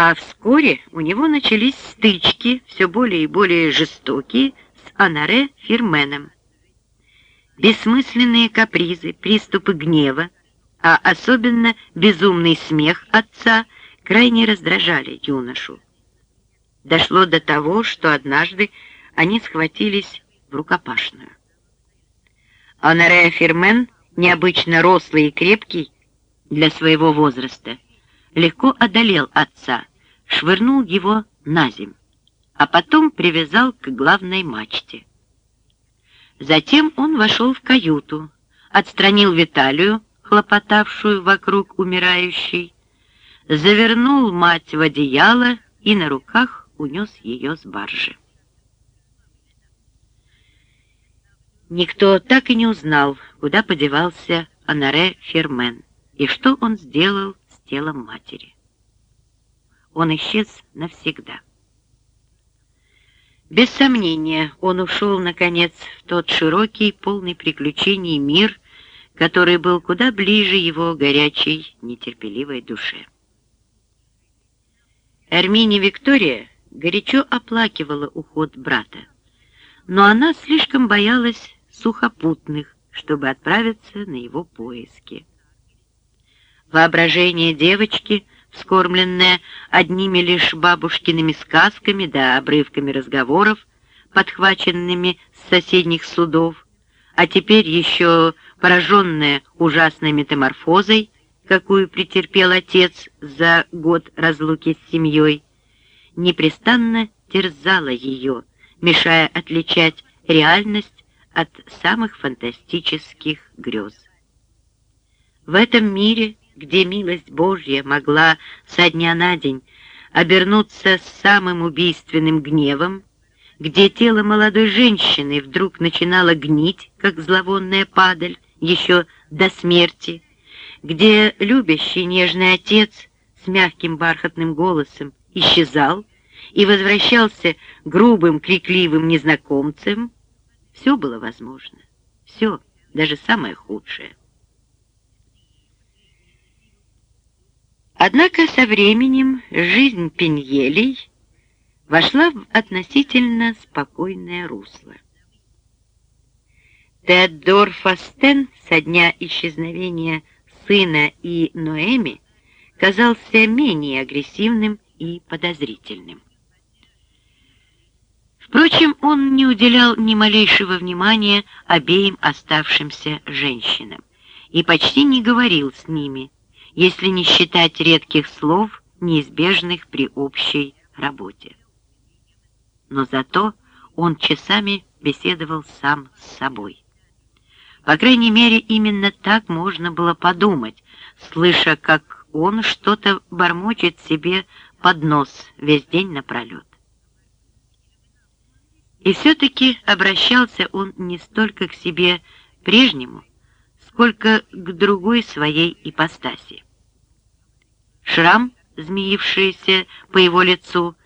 А вскоре у него начались стычки, все более и более жестокие, с Анаре Фирменом. Бессмысленные капризы, приступы гнева, а особенно безумный смех отца крайне раздражали юношу. Дошло до того, что однажды они схватились в рукопашную. Анаре Фирмен, необычно рослый и крепкий для своего возраста, легко одолел отца, швырнул его на земь, а потом привязал к главной мачте. Затем он вошел в каюту, отстранил Виталию, хлопотавшую вокруг умирающей, завернул мать в одеяло и на руках унес ее с баржи. Никто так и не узнал, куда подевался Анаре Фермен и что он сделал телом матери. Он исчез навсегда. Без сомнения, он ушел, наконец, в тот широкий, полный приключений мир, который был куда ближе его горячей, нетерпеливой душе. Эрмини Виктория горячо оплакивала уход брата, но она слишком боялась сухопутных, чтобы отправиться на его поиски. Воображение девочки — вскормленная одними лишь бабушкиными сказками да обрывками разговоров, подхваченными с соседних судов, а теперь еще пораженная ужасной метаморфозой, какую претерпел отец за год разлуки с семьей, непрестанно терзала ее, мешая отличать реальность от самых фантастических грез. В этом мире где милость Божья могла со дня на день обернуться самым убийственным гневом, где тело молодой женщины вдруг начинало гнить, как зловонная падаль, еще до смерти, где любящий нежный отец с мягким бархатным голосом исчезал и возвращался грубым, крикливым незнакомцем, все было возможно, все, даже самое худшее. Однако со временем жизнь Пеньелей вошла в относительно спокойное русло. Теодор Фастен со дня исчезновения сына и Ноэми казался менее агрессивным и подозрительным. Впрочем, он не уделял ни малейшего внимания обеим оставшимся женщинам и почти не говорил с ними, если не считать редких слов, неизбежных при общей работе. Но зато он часами беседовал сам с собой. По крайней мере, именно так можно было подумать, слыша, как он что-то бормочет себе под нос весь день напролет. И все-таки обращался он не столько к себе прежнему, сколько к другой своей ипостаси. Шрам, змеившийся по его лицу,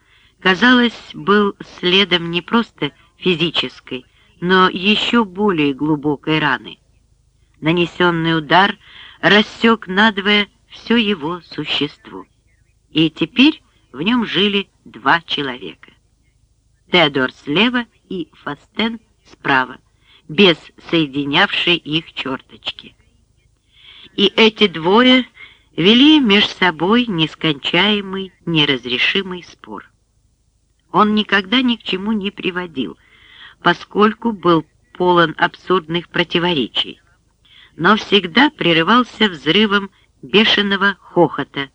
казалось, был следом не просто физической, но еще более глубокой раны. Нанесенный удар рассек надвое все его существо. И теперь в нем жили два человека. Теодор слева и Фастен справа, без соединявшей их черточки. И эти двое вели меж собой нескончаемый, неразрешимый спор. Он никогда ни к чему не приводил, поскольку был полон абсурдных противоречий, но всегда прерывался взрывом бешеного хохота,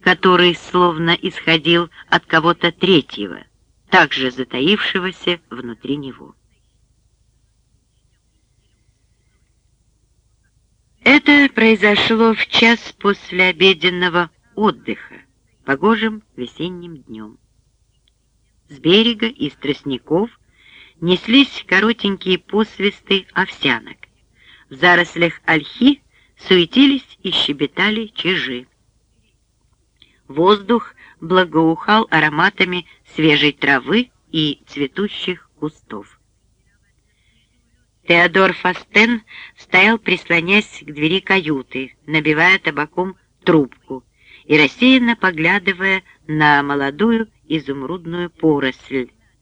который словно исходил от кого-то третьего, также затаившегося внутри него. Это произошло в час после обеденного отдыха, погожим весенним днем. С берега из тростников неслись коротенькие посвисты овсянок. В зарослях ольхи суетились и щебетали чижи. Воздух благоухал ароматами свежей травы и цветущих кустов. Теодор Фастен стоял, прислонясь к двери каюты, набивая табаком трубку, и рассеянно поглядывая на молодую изумрудную поросль,